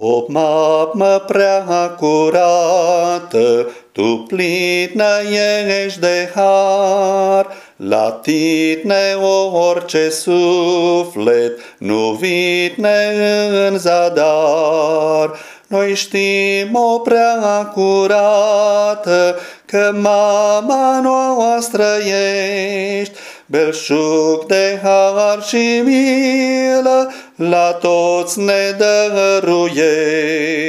O mamă prea curată, tu plină ești de har, la tine orice suflet nu vine în zadar. Noi știm o prea curată că mama noastră ești, belșug de har și milă, la toți ne dăruiești.